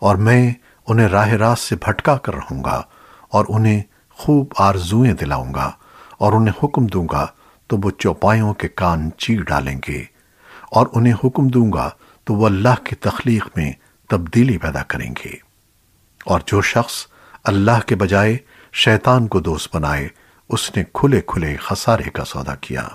اور میں انہیں راہ راست سے بھٹکا کر رہوں گا اور انہیں خوب آرزوئیں دلاؤں گا اور انہیں حکم دوں گا تو وہ چوپایوں کے کان چیر ڈالیں گے اور انہیں حکم دوں گا تو وہ اللہ کی تخلیق میں تبدیلی پیدا کریں گے اور جو شخص اللہ کے بجائے شیطان کو دوست بنائے، اس نے کھلے کھلے خسارے کا سودا کیا۔